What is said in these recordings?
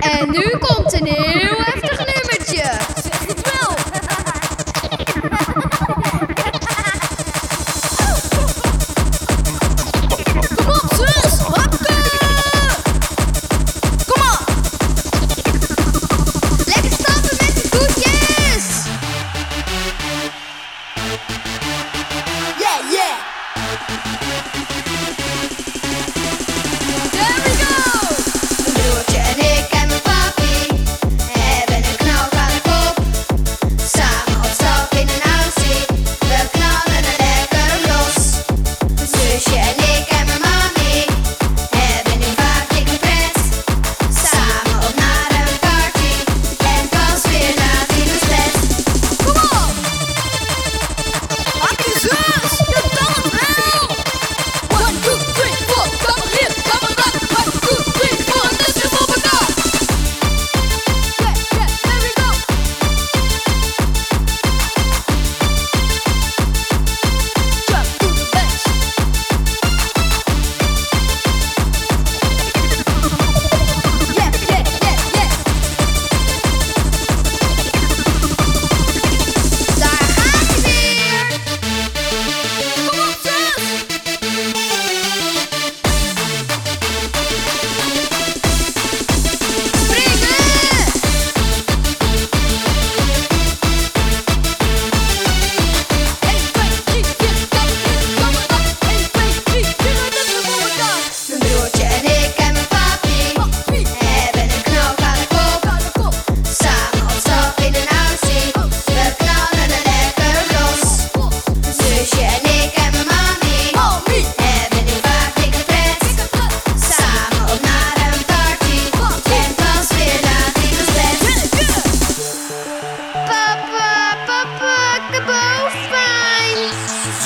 En nu komt een heel heftig nummertje. Zeg het wel. Kom op, zus. Kom op. Lekker stappen met de koetjes. Yeah, yeah.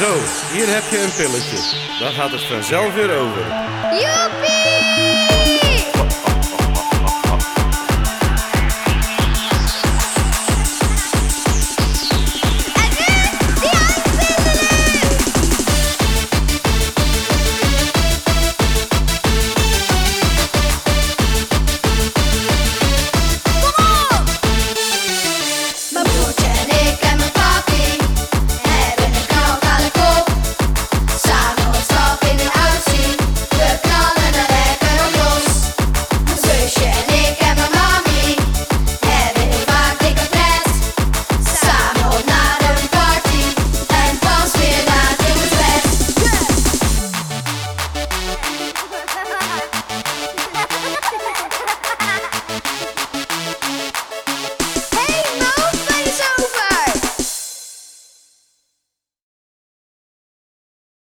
Zo, hier heb je een pilletje. Dan gaat het vanzelf weer over. Joepie!